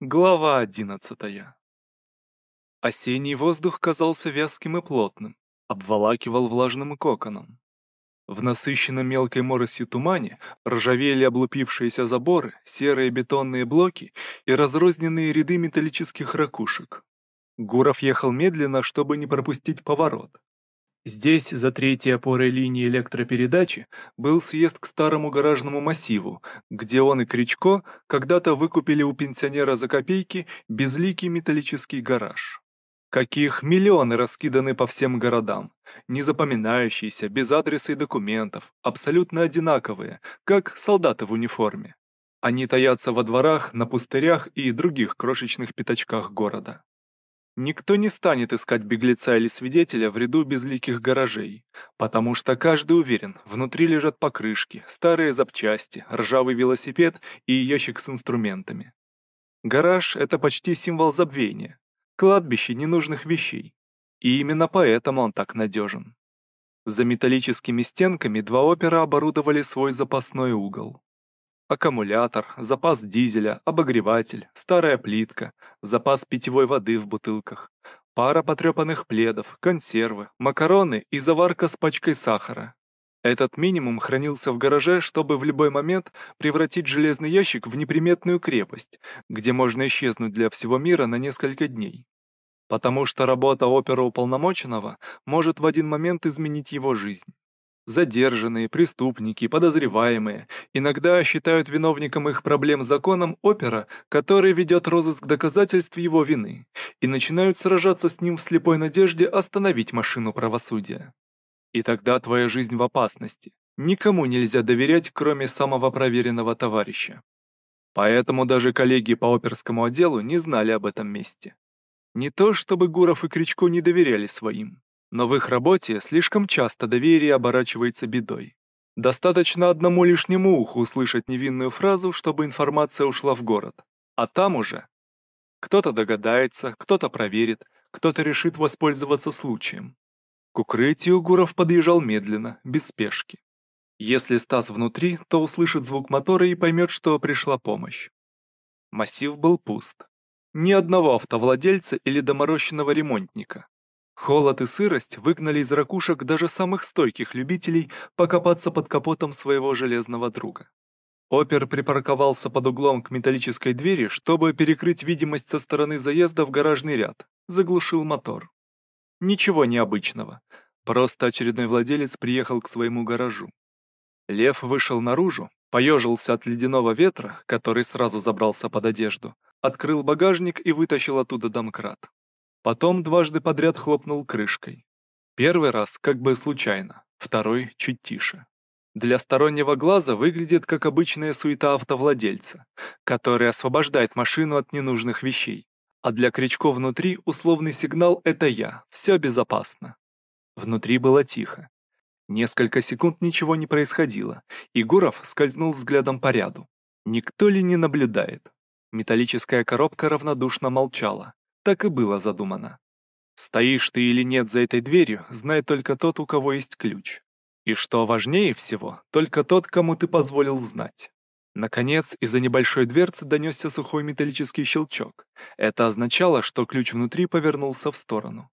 Глава одиннадцатая. Осенний воздух казался вязким и плотным, обволакивал влажным коконом. В насыщенном мелкой моросью тумане ржавели облупившиеся заборы, серые бетонные блоки и разрозненные ряды металлических ракушек. Гуров ехал медленно, чтобы не пропустить поворот. Здесь, за третьей опорой линии электропередачи, был съезд к старому гаражному массиву, где он и Кричко когда-то выкупили у пенсионера за копейки безликий металлический гараж. Каких миллионы раскиданы по всем городам, не запоминающиеся, без адреса и документов, абсолютно одинаковые, как солдаты в униформе. Они таятся во дворах, на пустырях и других крошечных пятачках города. Никто не станет искать беглеца или свидетеля в ряду безликих гаражей, потому что каждый уверен, внутри лежат покрышки, старые запчасти, ржавый велосипед и ящик с инструментами. Гараж — это почти символ забвения, кладбище ненужных вещей. И именно поэтому он так надежен. За металлическими стенками два опера оборудовали свой запасной угол. Аккумулятор, запас дизеля, обогреватель, старая плитка, запас питьевой воды в бутылках, пара потрепанных пледов, консервы, макароны и заварка с пачкой сахара. Этот минимум хранился в гараже, чтобы в любой момент превратить железный ящик в неприметную крепость, где можно исчезнуть для всего мира на несколько дней. Потому что работа оперуполномоченного может в один момент изменить его жизнь. Задержанные, преступники, подозреваемые иногда считают виновником их проблем законом опера, который ведет розыск доказательств его вины, и начинают сражаться с ним в слепой надежде остановить машину правосудия. И тогда твоя жизнь в опасности. Никому нельзя доверять, кроме самого проверенного товарища. Поэтому даже коллеги по оперскому отделу не знали об этом месте. Не то, чтобы Гуров и Кричко не доверяли своим. Но в их работе слишком часто доверие оборачивается бедой. Достаточно одному лишнему уху услышать невинную фразу, чтобы информация ушла в город. А там уже кто-то догадается, кто-то проверит, кто-то решит воспользоваться случаем. К укрытию Гуров подъезжал медленно, без спешки. Если Стас внутри, то услышит звук мотора и поймет, что пришла помощь. Массив был пуст. Ни одного автовладельца или доморощенного ремонтника. Холод и сырость выгнали из ракушек даже самых стойких любителей покопаться под капотом своего железного друга. Опер припарковался под углом к металлической двери, чтобы перекрыть видимость со стороны заезда в гаражный ряд, заглушил мотор. Ничего необычного, просто очередной владелец приехал к своему гаражу. Лев вышел наружу, поежился от ледяного ветра, который сразу забрался под одежду, открыл багажник и вытащил оттуда домкрат. Потом дважды подряд хлопнул крышкой. Первый раз как бы случайно, второй чуть тише. Для стороннего глаза выглядит как обычная суета автовладельца, который освобождает машину от ненужных вещей. А для Кричко внутри условный сигнал «это я, все безопасно». Внутри было тихо. Несколько секунд ничего не происходило, и Гуров скользнул взглядом по ряду. Никто ли не наблюдает? Металлическая коробка равнодушно молчала, так и было задумано. Стоишь ты или нет за этой дверью, знает только тот, у кого есть ключ. И что важнее всего, только тот, кому ты позволил знать. Наконец, из-за небольшой дверцы донесся сухой металлический щелчок. Это означало, что ключ внутри повернулся в сторону.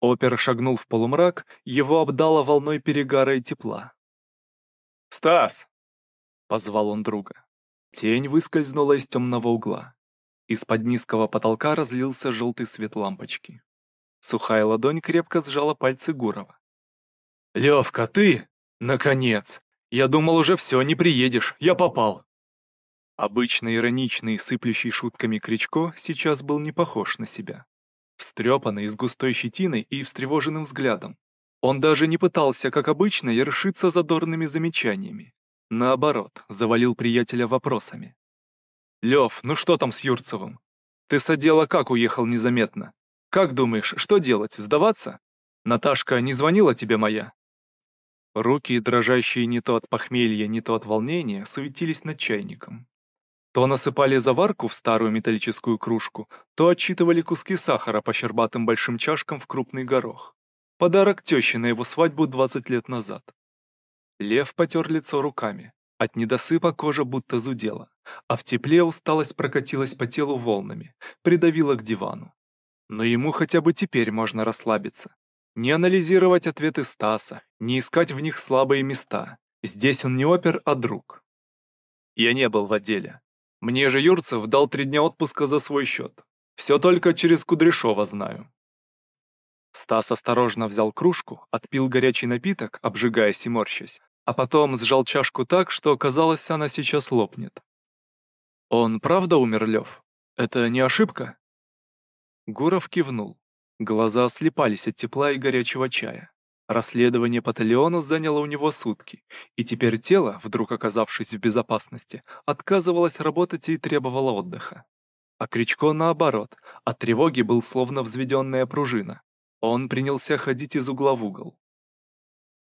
Опер шагнул в полумрак, его обдало волной перегара и тепла. «Стас!» — позвал он друга. Тень выскользнула из темного угла. Из-под низкого потолка разлился желтый свет лампочки. Сухая ладонь крепко сжала пальцы Гурова. «Левка, ты? Наконец! Я думал, уже все, не приедешь, я попал!» Обычно ироничный, сыплющий шутками Кричко сейчас был не похож на себя. Встрепанный, с густой щетиной и встревоженным взглядом. Он даже не пытался, как обычно, ершиться задорными замечаниями. Наоборот, завалил приятеля вопросами. «Лев, ну что там с Юрцевым? Ты с отдела как уехал незаметно? Как думаешь, что делать, сдаваться? Наташка не звонила тебе моя?» Руки, дрожащие не то от похмелья, не то от волнения, суетились над чайником. То насыпали заварку в старую металлическую кружку, то отчитывали куски сахара по щербатым большим чашкам в крупный горох. Подарок теще на его свадьбу 20 лет назад. Лев потер лицо руками. От недосыпа кожа будто зудела, а в тепле усталость прокатилась по телу волнами, придавила к дивану. Но ему хотя бы теперь можно расслабиться. Не анализировать ответы Стаса, не искать в них слабые места. Здесь он не опер, а друг. Я не был в отделе. Мне же Юрцев дал три дня отпуска за свой счет. Все только через Кудряшова знаю. Стас осторожно взял кружку, отпил горячий напиток, обжигаясь и морщась, а потом сжал чашку так, что казалось, она сейчас лопнет. «Он правда умер, Лев? Это не ошибка?» Гуров кивнул. Глаза слепались от тепла и горячего чая. Расследование по Талиону заняло у него сутки, и теперь тело, вдруг оказавшись в безопасности, отказывалось работать и требовало отдыха. А Кричко, наоборот, от тревоги был словно взведенная пружина. Он принялся ходить из угла в угол.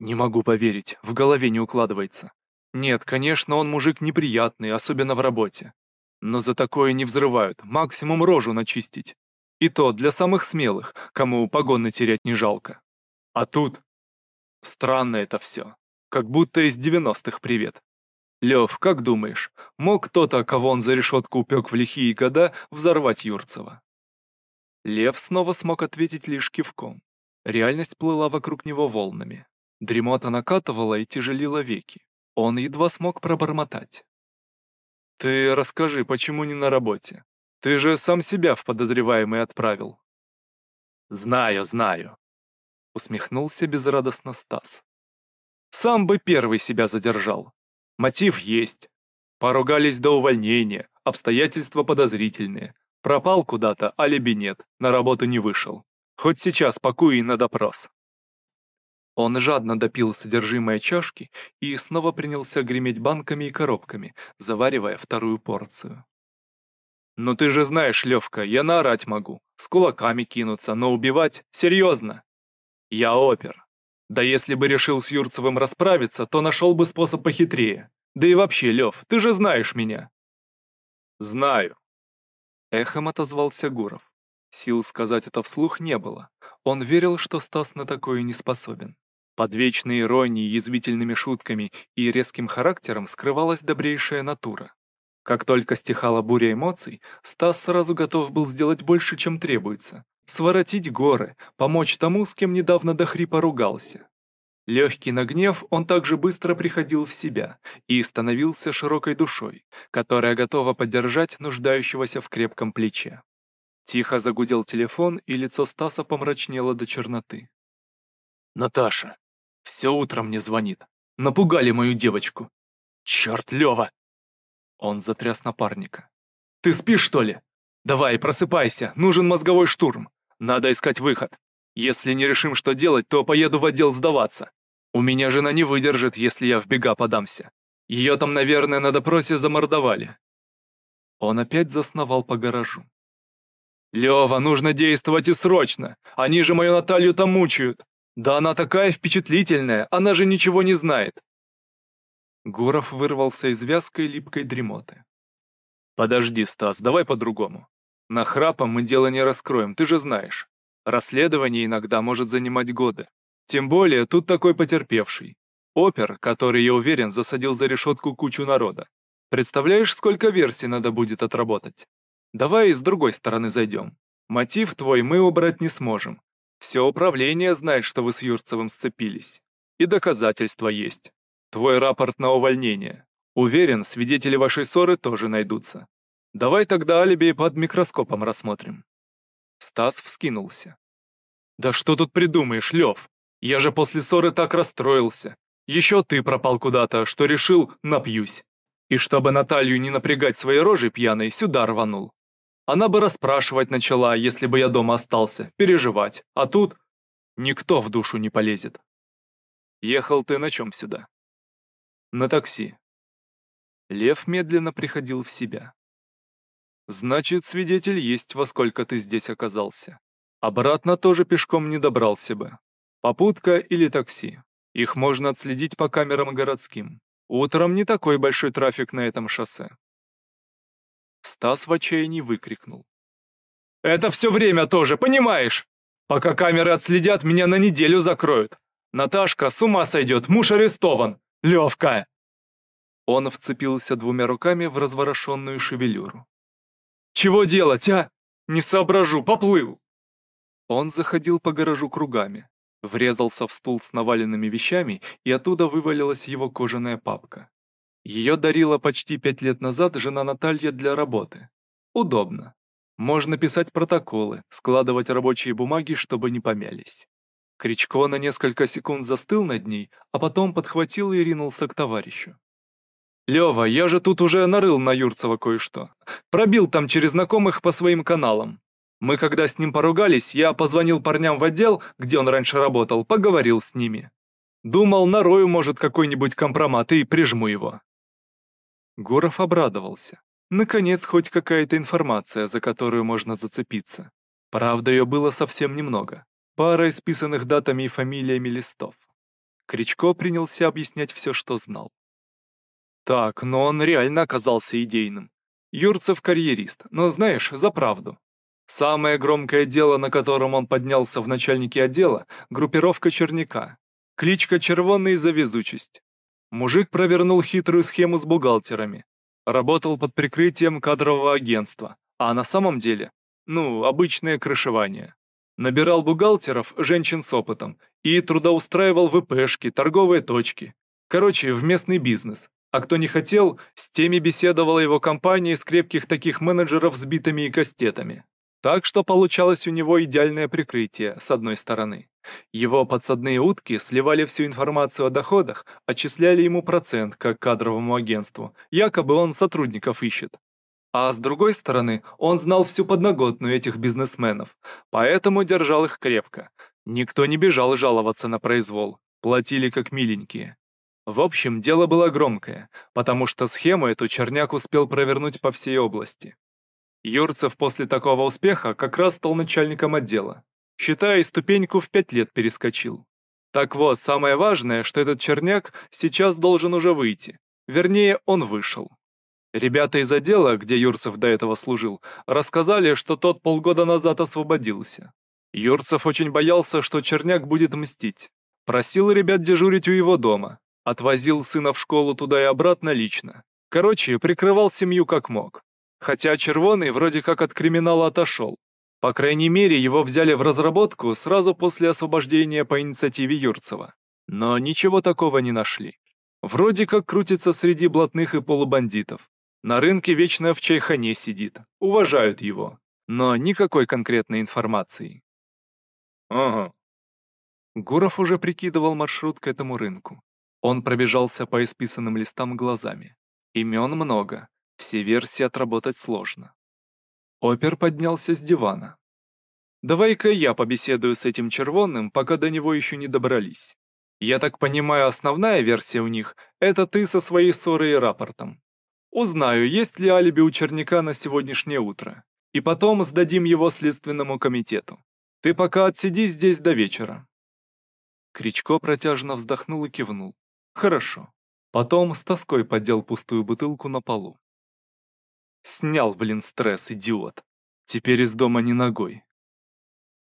Не могу поверить, в голове не укладывается. Нет, конечно, он мужик неприятный, особенно в работе. Но за такое не взрывают, максимум рожу начистить. И то для самых смелых, кому погоны терять не жалко. А тут... Странно это все. Как будто из девяностых привет. Лев, как думаешь, мог кто-то, кого он за решетку упек в лихие года, взорвать Юрцева? Лев снова смог ответить лишь кивком. Реальность плыла вокруг него волнами. Дремота накатывала и тяжелила веки. Он едва смог пробормотать. «Ты расскажи, почему не на работе? Ты же сам себя в подозреваемый отправил». «Знаю, знаю», — усмехнулся безрадостно Стас. «Сам бы первый себя задержал. Мотив есть. Поругались до увольнения, обстоятельства подозрительные. Пропал куда-то, алиби нет, на работу не вышел. Хоть сейчас пакуй на допрос». Он жадно допил содержимое чашки и снова принялся греметь банками и коробками, заваривая вторую порцию. «Ну ты же знаешь, Левка, я наорать могу, с кулаками кинуться, но убивать? Серьезно? Я опер. Да если бы решил с Юрцевым расправиться, то нашел бы способ похитрее. Да и вообще, Лев, ты же знаешь меня». «Знаю», — эхом отозвался Гуров. Сил сказать это вслух не было. Он верил, что Стас на такое не способен. Под вечной иронией, язвительными шутками и резким характером скрывалась добрейшая натура. Как только стихала буря эмоций, Стас сразу готов был сделать больше, чем требуется. Своротить горы, помочь тому, с кем недавно до хрипа ругался. Легкий на гнев, он также быстро приходил в себя и становился широкой душой, которая готова поддержать нуждающегося в крепком плече. Тихо загудел телефон, и лицо Стаса помрачнело до черноты. «Наташа, все утро мне звонит. Напугали мою девочку. Черт, Лева!» Он затряс напарника. «Ты спишь, что ли? Давай, просыпайся, нужен мозговой штурм. Надо искать выход. Если не решим, что делать, то поеду в отдел сдаваться. У меня жена не выдержит, если я в бега подамся. Ее там, наверное, на допросе замордовали». Он опять засновал по гаражу. «Лева, нужно действовать и срочно! Они же мою Наталью там мучают! Да она такая впечатлительная, она же ничего не знает!» Гуров вырвался из вязкой липкой дремоты. «Подожди, Стас, давай по-другому. На храпом мы дело не раскроем, ты же знаешь. Расследование иногда может занимать годы. Тем более тут такой потерпевший. Опер, который, я уверен, засадил за решетку кучу народа. Представляешь, сколько версий надо будет отработать? Давай с другой стороны зайдем. Мотив твой мы убрать не сможем, все управление знает, что вы с Юрцевым сцепились. И доказательства есть. Твой рапорт на увольнение. Уверен, свидетели вашей ссоры тоже найдутся. Давай тогда алиби под микроскопом рассмотрим». Стас вскинулся. «Да что тут придумаешь, Лев? Я же после ссоры так расстроился. Еще ты пропал куда-то, что решил, напьюсь. И чтобы Наталью не напрягать своей рожей пьяной, сюда рванул. Она бы расспрашивать начала, если бы я дома остался, переживать. А тут никто в душу не полезет. Ехал ты на чем сюда? На такси. Лев медленно приходил в себя. Значит, свидетель есть, во сколько ты здесь оказался. Обратно тоже пешком не добрался бы. Попутка или такси. Их можно отследить по камерам городским. Утром не такой большой трафик на этом шоссе. Стас в отчаянии выкрикнул. «Это все время тоже, понимаешь? Пока камеры отследят, меня на неделю закроют. Наташка с ума сойдет, муж арестован. Левка!» Он вцепился двумя руками в разворошенную шевелюру. «Чего делать, а? Не соображу, поплыл!» Он заходил по гаражу кругами, врезался в стул с наваленными вещами, и оттуда вывалилась его кожаная папка. Ее дарила почти пять лет назад жена Наталья для работы. Удобно. Можно писать протоколы, складывать рабочие бумаги, чтобы не помялись. Кричко на несколько секунд застыл над ней, а потом подхватил и ринулся к товарищу. «Лёва, я же тут уже нарыл на Юрцева кое-что. Пробил там через знакомых по своим каналам. Мы когда с ним поругались, я позвонил парням в отдел, где он раньше работал, поговорил с ними. Думал, нарою, может, какой-нибудь компромат и прижму его». Гуров обрадовался. Наконец, хоть какая-то информация, за которую можно зацепиться. Правда, ее было совсем немного пара исписанных датами и фамилиями листов. Кричко принялся объяснять все, что знал. Так, но он реально оказался идейным. Юрцев карьерист, но знаешь, за правду. Самое громкое дело, на котором он поднялся в начальнике отдела, группировка Черняка. Кличка Червонный за везучесть. Мужик провернул хитрую схему с бухгалтерами. Работал под прикрытием кадрового агентства, а на самом деле, ну, обычное крышевание. Набирал бухгалтеров, женщин с опытом, и трудоустраивал ВПшки, торговые точки. Короче, в местный бизнес. А кто не хотел, с теми беседовала его компания из крепких таких менеджеров с битами и кастетами. Так что получалось у него идеальное прикрытие, с одной стороны. Его подсадные утки сливали всю информацию о доходах, отчисляли ему процент, как кадровому агентству, якобы он сотрудников ищет. А с другой стороны, он знал всю подноготную этих бизнесменов, поэтому держал их крепко. Никто не бежал жаловаться на произвол, платили как миленькие. В общем, дело было громкое, потому что схему эту Черняк успел провернуть по всей области. Юрцев после такого успеха как раз стал начальником отдела. Считая, ступеньку в пять лет перескочил. Так вот, самое важное, что этот Черняк сейчас должен уже выйти. Вернее, он вышел. Ребята из отдела, где Юрцев до этого служил, рассказали, что тот полгода назад освободился. Юрцев очень боялся, что Черняк будет мстить. Просил ребят дежурить у его дома. Отвозил сына в школу туда и обратно лично. Короче, прикрывал семью как мог. Хотя Червоный вроде как от криминала отошел. По крайней мере, его взяли в разработку сразу после освобождения по инициативе Юрцева. Но ничего такого не нашли. Вроде как крутится среди блатных и полубандитов. На рынке вечно в чайхане сидит, уважают его, но никакой конкретной информации. Ага. Гуров уже прикидывал маршрут к этому рынку. Он пробежался по исписанным листам глазами. Имен много, все версии отработать сложно. Опер поднялся с дивана. «Давай-ка я побеседую с этим червонным, пока до него еще не добрались. Я так понимаю, основная версия у них — это ты со своей ссорой и рапортом. Узнаю, есть ли алиби у Черняка на сегодняшнее утро. И потом сдадим его Следственному комитету. Ты пока отсиди здесь до вечера». Кричко протяжно вздохнул и кивнул. «Хорошо». Потом с тоской поддел пустую бутылку на полу. Снял, блин, стресс, идиот. Теперь из дома не ногой.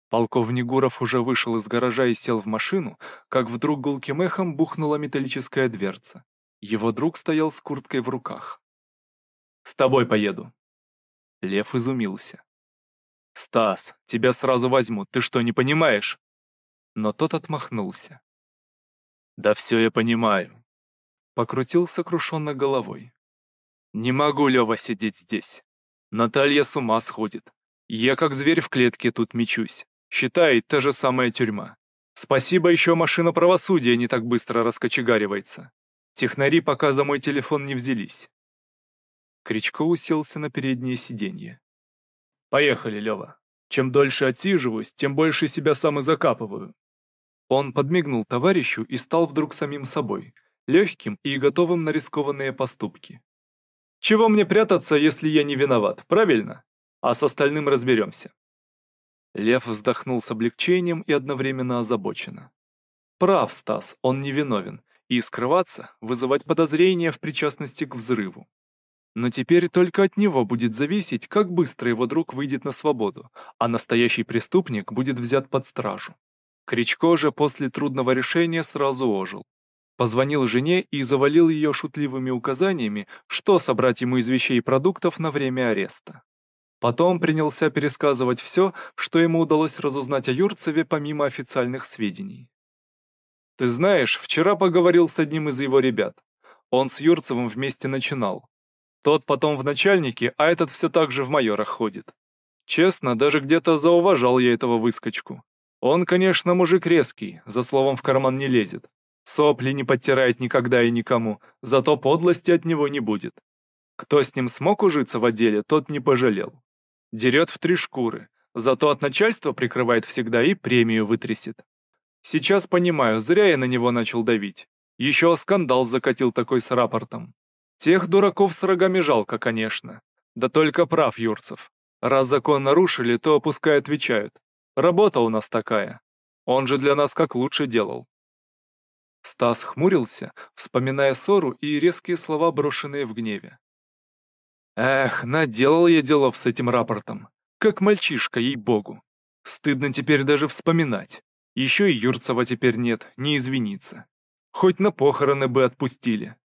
Полковник Гуров уже вышел из гаража и сел в машину, как вдруг гулким эхом бухнула металлическая дверца. Его друг стоял с курткой в руках. С тобой поеду». Лев изумился. «Стас, тебя сразу возьмут, ты что, не понимаешь?» Но тот отмахнулся. «Да все я понимаю», — покрутил сокрушенно головой. «Не могу, Лева, сидеть здесь. Наталья с ума сходит. Я как зверь в клетке тут мечусь. Считай, та же самая тюрьма. Спасибо, еще машина правосудия не так быстро раскочегаривается. Технари пока за мой телефон не взялись. Кричко уселся на переднее сиденье. «Поехали, Лева. Чем дольше отсиживаюсь, тем больше себя сам и закапываю». Он подмигнул товарищу и стал вдруг самим собой, легким и готовым на рискованные поступки. «Чего мне прятаться, если я не виноват, правильно? А с остальным разберемся». Лев вздохнул с облегчением и одновременно озабоченно. Прав Стас, он невиновен, и скрываться, вызывать подозрения в причастности к взрыву. Но теперь только от него будет зависеть, как быстро его друг выйдет на свободу, а настоящий преступник будет взят под стражу. Кричко же после трудного решения сразу ожил. Позвонил жене и завалил ее шутливыми указаниями, что собрать ему из вещей и продуктов на время ареста. Потом принялся пересказывать все, что ему удалось разузнать о Юрцеве помимо официальных сведений. «Ты знаешь, вчера поговорил с одним из его ребят. Он с Юрцевым вместе начинал. Тот потом в начальнике, а этот все так же в майорах ходит. Честно, даже где-то зауважал я этого выскочку. Он, конечно, мужик резкий, за словом в карман не лезет. Сопли не подтирает никогда и никому, зато подлости от него не будет. Кто с ним смог ужиться в отделе, тот не пожалел. Дерет в три шкуры, зато от начальства прикрывает всегда и премию вытрясет. Сейчас понимаю, зря я на него начал давить. Еще скандал закатил такой с рапортом. Тех дураков с рогами жалко, конечно. Да только прав Юрцев. Раз закон нарушили, то пускай отвечают. Работа у нас такая. Он же для нас как лучше делал. Стас хмурился, вспоминая ссору и резкие слова, брошенные в гневе. Эх, наделал я делов с этим рапортом. Как мальчишка, ей-богу. Стыдно теперь даже вспоминать. Еще и Юрцева теперь нет, не извиниться. Хоть на похороны бы отпустили.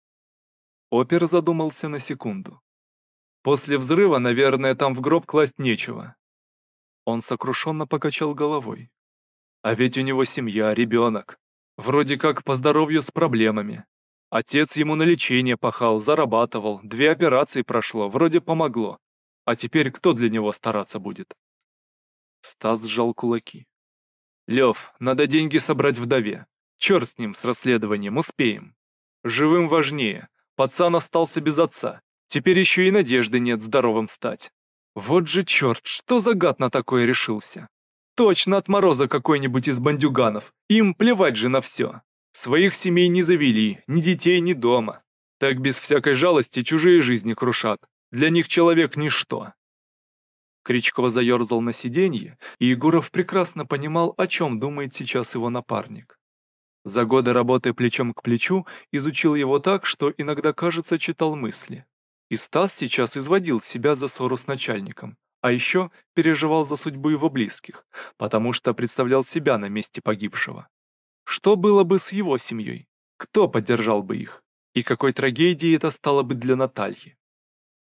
Опер задумался на секунду. После взрыва, наверное, там в гроб класть нечего. Он сокрушенно покачал головой. А ведь у него семья, ребенок. Вроде как по здоровью с проблемами. Отец ему на лечение пахал, зарабатывал, две операции прошло, вроде помогло. А теперь кто для него стараться будет? Стас сжал кулаки. Лев, надо деньги собрать вдове. Черт с ним, с расследованием, успеем. Живым важнее. Пацан остался без отца. Теперь еще и надежды нет здоровым стать. Вот же черт, что за гад на такое решился? Точно от мороза какой-нибудь из бандюганов. Им плевать же на все. Своих семей не завели, ни детей, ни дома. Так без всякой жалости чужие жизни крушат. Для них человек ничто. Кричкова заерзал на сиденье, и Егоров прекрасно понимал, о чем думает сейчас его напарник. За годы работы плечом к плечу изучил его так, что иногда, кажется, читал мысли. И Стас сейчас изводил себя за ссору с начальником, а еще переживал за судьбу его близких, потому что представлял себя на месте погибшего. Что было бы с его семьей? Кто поддержал бы их? И какой трагедией это стало бы для Натальи?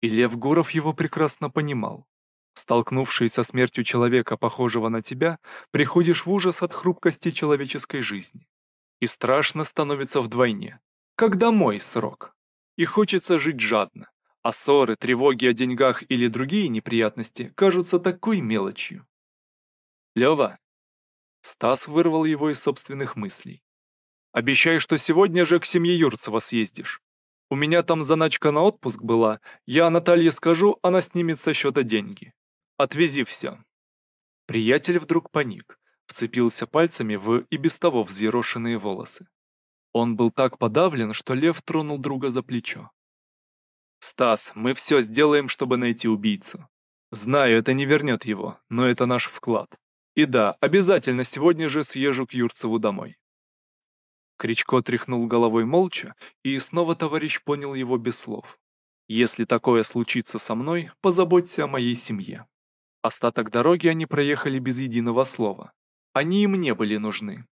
И Лев Гуров его прекрасно понимал. Столкнувшись со смертью человека, похожего на тебя, приходишь в ужас от хрупкости человеческой жизни. И страшно становится вдвойне. Когда мой срок? И хочется жить жадно, а ссоры, тревоги о деньгах или другие неприятности кажутся такой мелочью. Лева. Стас вырвал его из собственных мыслей. Обещай, что сегодня же к семье Юрцева съездишь. У меня там заначка на отпуск была, я Наталье скажу, она снимет со счета деньги. Отвези все. Приятель вдруг паник, вцепился пальцами в и без того взъерошенные волосы. Он был так подавлен, что Лев тронул друга за плечо. «Стас, мы все сделаем, чтобы найти убийцу. Знаю, это не вернет его, но это наш вклад. И да, обязательно сегодня же съезжу к Юрцеву домой». Кричко тряхнул головой молча, и снова товарищ понял его без слов. «Если такое случится со мной, позаботься о моей семье». Остаток дороги они проехали без единого слова. Они им не были нужны.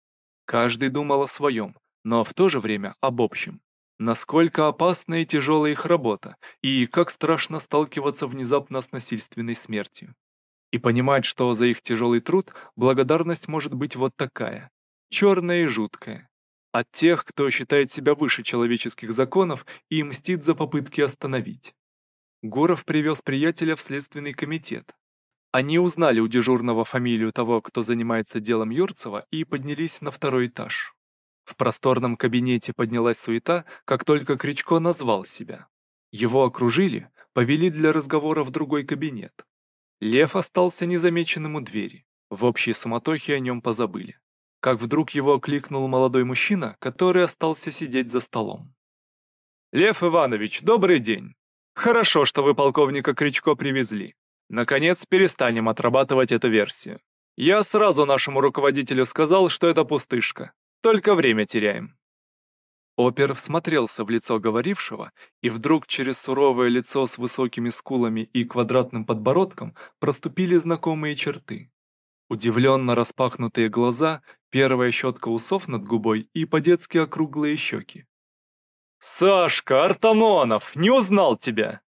Каждый думал о своем, но в то же время об общем. Насколько опасна и тяжелая их работа, и как страшно сталкиваться внезапно с насильственной смертью. И понимать, что за их тяжелый труд благодарность может быть вот такая, черная и жуткая. От тех, кто считает себя выше человеческих законов и мстит за попытки остановить. Гуров привез приятеля в следственный комитет. Они узнали у дежурного фамилию того, кто занимается делом Юрцева, и поднялись на второй этаж. В просторном кабинете поднялась суета, как только Кричко назвал себя. Его окружили, повели для разговора в другой кабинет. Лев остался незамеченным у двери. В общей суматохе о нем позабыли. Как вдруг его окликнул молодой мужчина, который остался сидеть за столом. «Лев Иванович, добрый день! Хорошо, что вы полковника Кричко привезли. Наконец, перестанем отрабатывать эту версию. Я сразу нашему руководителю сказал, что это пустышка. Только время теряем». Опер всмотрелся в лицо говорившего, и вдруг через суровое лицо с высокими скулами и квадратным подбородком проступили знакомые черты. Удивленно распахнутые глаза, первая щетка усов над губой и по-детски округлые щеки. «Сашка, Артамонов, не узнал тебя!»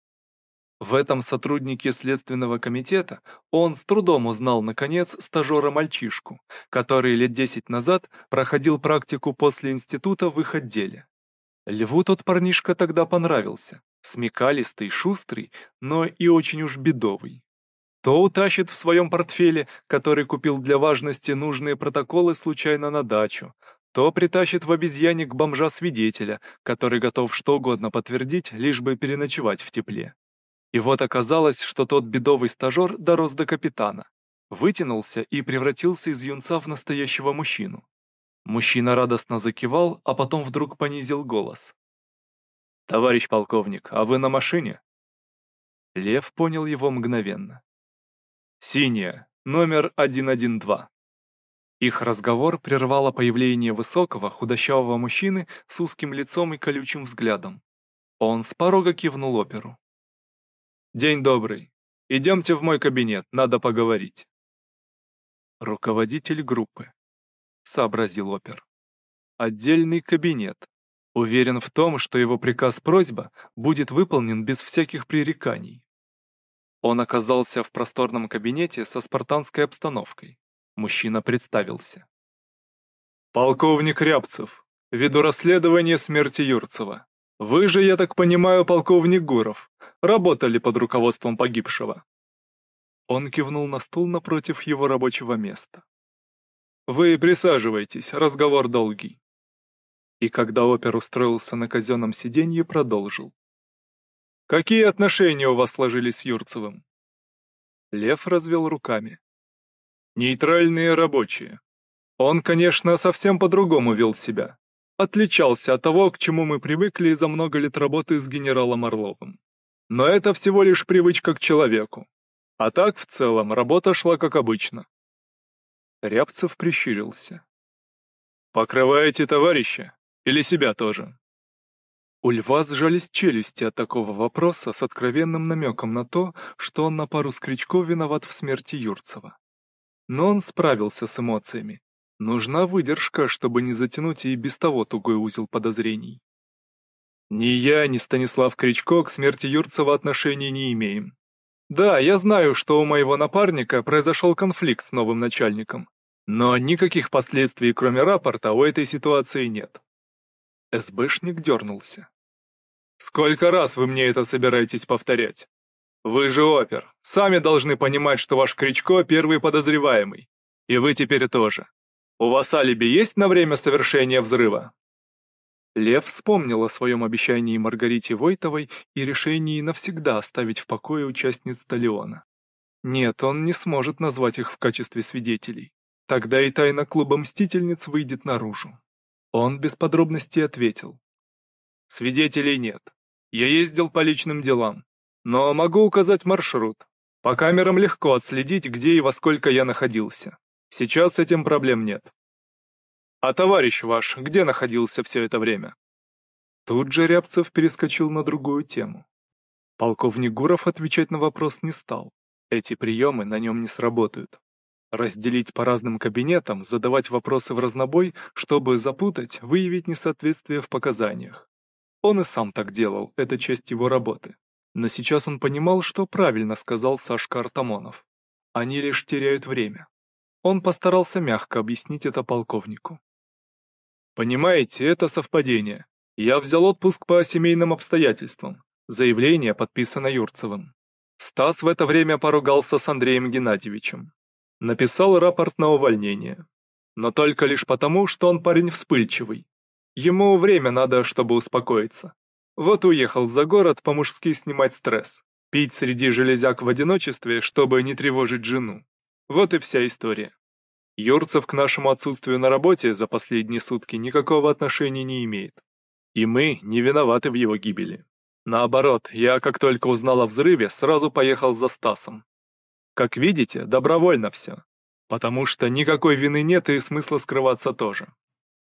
В этом сотруднике Следственного комитета он с трудом узнал, наконец, стажера-мальчишку, который лет десять назад проходил практику после института в их отделе. Льву тот парнишка тогда понравился, смекалистый, шустрый, но и очень уж бедовый. То утащит в своем портфеле, который купил для важности нужные протоколы случайно на дачу, то притащит в обезьянник бомжа-свидетеля, который готов что угодно подтвердить, лишь бы переночевать в тепле. И вот оказалось, что тот бедовый стажер дорос до капитана, вытянулся и превратился из юнца в настоящего мужчину. Мужчина радостно закивал, а потом вдруг понизил голос. «Товарищ полковник, а вы на машине?» Лев понял его мгновенно. «Синяя, номер 112». Их разговор прервало появление высокого, худощавого мужчины с узким лицом и колючим взглядом. Он с порога кивнул оперу. «День добрый. Идемте в мой кабинет, надо поговорить». «Руководитель группы», — сообразил опер. «Отдельный кабинет. Уверен в том, что его приказ-просьба будет выполнен без всяких пререканий». Он оказался в просторном кабинете со спартанской обстановкой. Мужчина представился. «Полковник Рябцев. Веду расследование смерти Юрцева. Вы же, я так понимаю, полковник Гуров, работали под руководством погибшего. Он кивнул на стул напротив его рабочего места. Вы присаживайтесь, разговор долгий. И когда опер устроился на казенном сиденье, продолжил. Какие отношения у вас сложились с Юрцевым? Лев развел руками. Нейтральные рабочие. Он, конечно, совсем по-другому вел себя отличался от того, к чему мы привыкли за много лет работы с генералом Орловым. Но это всего лишь привычка к человеку. А так, в целом, работа шла как обычно. Рябцев прищурился. «Покрываете товарища? Или себя тоже?» У льва сжались челюсти от такого вопроса с откровенным намеком на то, что он на пару с Кричко виноват в смерти Юрцева. Но он справился с эмоциями Нужна выдержка, чтобы не затянуть и без того тугой узел подозрений. Ни я, ни Станислав Кричко к смерти Юрцева отношений не имеем. Да, я знаю, что у моего напарника произошел конфликт с новым начальником, но никаких последствий, кроме рапорта, у этой ситуации нет. СБшник дернулся. «Сколько раз вы мне это собираетесь повторять? Вы же опер, сами должны понимать, что ваш Кричко первый подозреваемый. И вы теперь тоже. «У вас алиби есть на время совершения взрыва?» Лев вспомнил о своем обещании Маргарите Войтовой и решении навсегда оставить в покое участниц Талиона. Нет, он не сможет назвать их в качестве свидетелей. Тогда и тайна клуба Мстительниц выйдет наружу. Он без подробностей ответил. Свидетелей нет. Я ездил по личным делам. Но могу указать маршрут. По камерам легко отследить, где и во сколько я находился. Сейчас с этим проблем нет. А товарищ ваш где находился все это время? Тут же Рябцев перескочил на другую тему. Полковник Гуров отвечать на вопрос не стал. Эти приемы на нем не сработают. Разделить по разным кабинетам, задавать вопросы в разнобой, чтобы запутать, выявить несоответствие в показаниях. Он и сам так делал, это часть его работы. Но сейчас он понимал, что правильно сказал Сашка Артамонов. Они лишь теряют время. Он постарался мягко объяснить это полковнику. «Понимаете, это совпадение. Я взял отпуск по семейным обстоятельствам. Заявление подписано Юрцевым. Стас в это время поругался с Андреем Геннадьевичем. Написал рапорт на увольнение. Но только лишь потому, что он парень вспыльчивый. Ему время надо, чтобы успокоиться. Вот уехал за город по-мужски снимать стресс. Пить среди железяк в одиночестве, чтобы не тревожить жену. Вот и вся история. Юрцев к нашему отсутствию на работе за последние сутки никакого отношения не имеет. И мы не виноваты в его гибели. Наоборот, я, как только узнал о взрыве, сразу поехал за Стасом. Как видите, добровольно все. Потому что никакой вины нет и смысла скрываться тоже.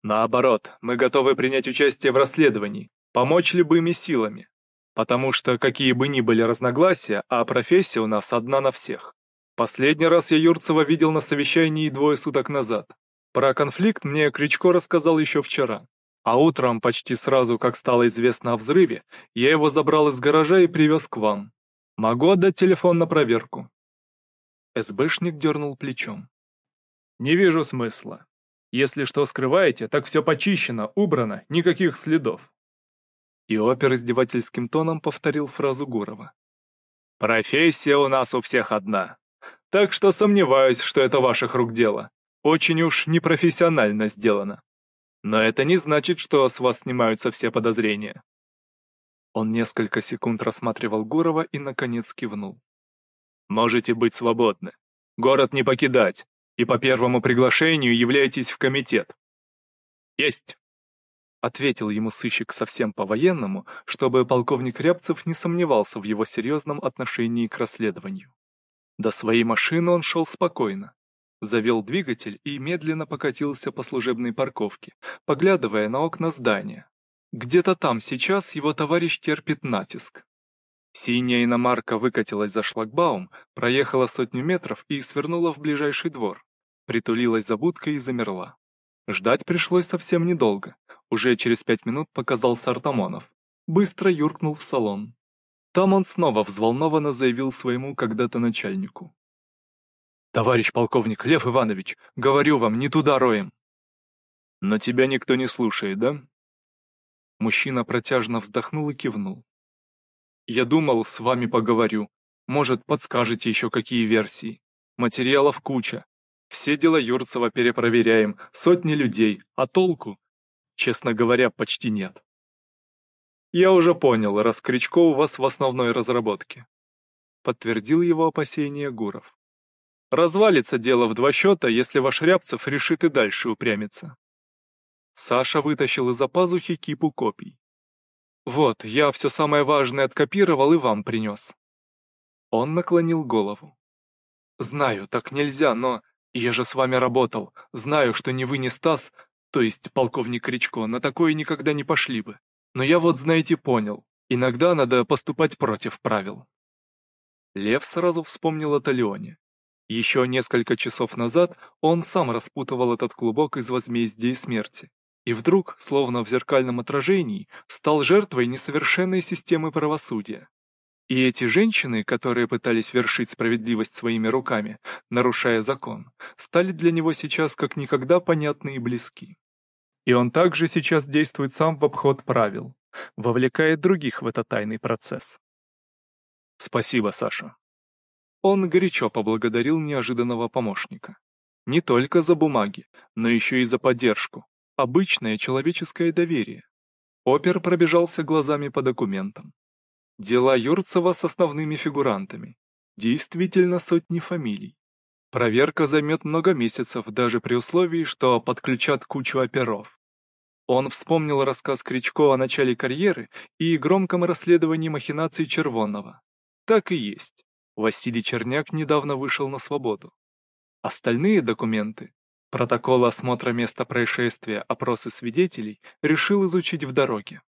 Наоборот, мы готовы принять участие в расследовании, помочь любыми силами. Потому что, какие бы ни были разногласия, а профессия у нас одна на всех. Последний раз я Юрцева видел на совещании двое суток назад. Про конфликт мне Кричко рассказал еще вчера. А утром, почти сразу, как стало известно о взрыве, я его забрал из гаража и привез к вам. Могу отдать телефон на проверку. СБшник дернул плечом. Не вижу смысла. Если что скрываете, так все почищено, убрано, никаких следов. И опер издевательским тоном повторил фразу Гурова. «Профессия у нас у всех одна. Так что сомневаюсь, что это ваших рук дело. Очень уж непрофессионально сделано. Но это не значит, что с вас снимаются все подозрения». Он несколько секунд рассматривал Гурова и, наконец, кивнул. «Можете быть свободны. Город не покидать, и по первому приглашению являйтесь в комитет». «Есть!» Ответил ему сыщик совсем по-военному, чтобы полковник Рябцев не сомневался в его серьезном отношении к расследованию. До своей машины он шел спокойно. Завел двигатель и медленно покатился по служебной парковке, поглядывая на окна здания. Где-то там сейчас его товарищ терпит натиск. Синяя иномарка выкатилась за шлагбаум, проехала сотню метров и свернула в ближайший двор. Притулилась за будкой и замерла. Ждать пришлось совсем недолго. Уже через пять минут показался Артамонов. Быстро юркнул в салон. Там он снова взволнованно заявил своему когда-то начальнику. «Товарищ полковник Лев Иванович, говорю вам, не туда роем!» «Но тебя никто не слушает, да?» Мужчина протяжно вздохнул и кивнул. «Я думал, с вами поговорю. Может, подскажете еще какие версии. Материалов куча. Все дела Юрцева перепроверяем, сотни людей, а толку? Честно говоря, почти нет. Я уже понял, раз Кричко у вас в основной разработке. Подтвердил его опасение Гуров. Развалится дело в два счета, если ваш Рябцев решит и дальше упрямиться. Саша вытащил из-за пазухи кипу копий. Вот, я все самое важное откопировал и вам принес. Он наклонил голову. Знаю, так нельзя, но я же с вами работал, знаю, что не вы, не Стас, то есть полковник Кричко, на такое никогда не пошли бы. Но я вот, знаете, понял, иногда надо поступать против правил. Лев сразу вспомнил о Талионе. Еще несколько часов назад он сам распутывал этот клубок из возмездия и смерти. И вдруг, словно в зеркальном отражении, стал жертвой несовершенной системы правосудия. И эти женщины, которые пытались вершить справедливость своими руками, нарушая закон, стали для него сейчас как никогда понятны и близки. И он также сейчас действует сам в обход правил, вовлекает других в этот тайный процесс. Спасибо, Саша. Он горячо поблагодарил неожиданного помощника. Не только за бумаги, но еще и за поддержку. Обычное человеческое доверие. Опер пробежался глазами по документам. Дела Юрцева с основными фигурантами. Действительно сотни фамилий. Проверка займет много месяцев, даже при условии, что подключат кучу оперов. Он вспомнил рассказ Кричко о начале карьеры и громком расследовании махинаций Червонного. Так и есть. Василий Черняк недавно вышел на свободу. Остальные документы, протоколы осмотра места происшествия, опросы свидетелей, решил изучить в дороге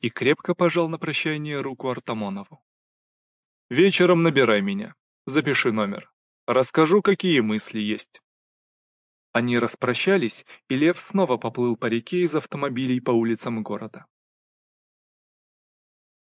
и крепко пожал на прощание руку Артамонову. «Вечером набирай меня. Запиши номер. Расскажу, какие мысли есть». Они распрощались, и Лев снова поплыл по реке из автомобилей по улицам города.